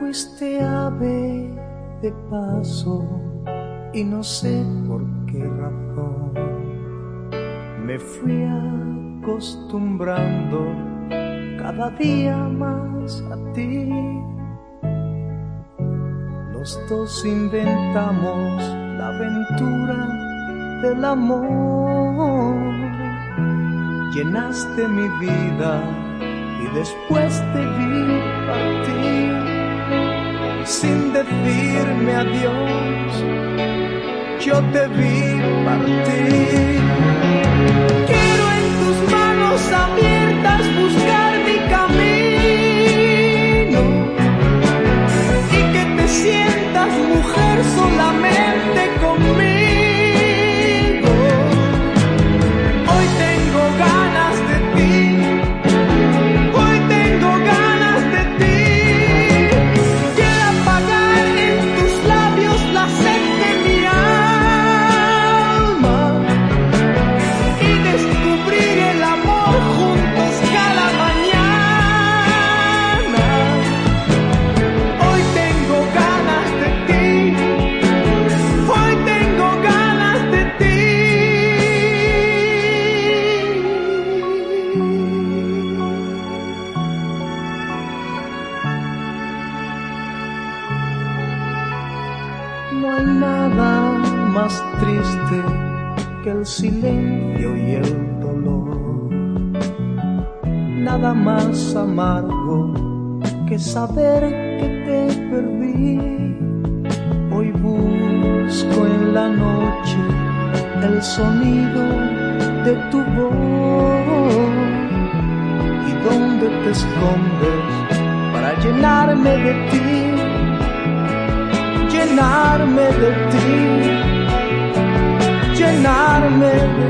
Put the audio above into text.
Anduve de paso y no sé por qué razón me fui acostumbrando cada día más a ti. Los dos inventamos la aventura del amor. Llenaste mi vida y después te vi partir sin decirme adiós. Yo te vi partir. No hay nada más triste que el silencio y el dolor. Nada más amargo que saber que te perdí. Hoy busco en la noche el sonido de tu voz. ¿Y dónde te escondes para llenarme de ti? Llenarme de ti, llenarme de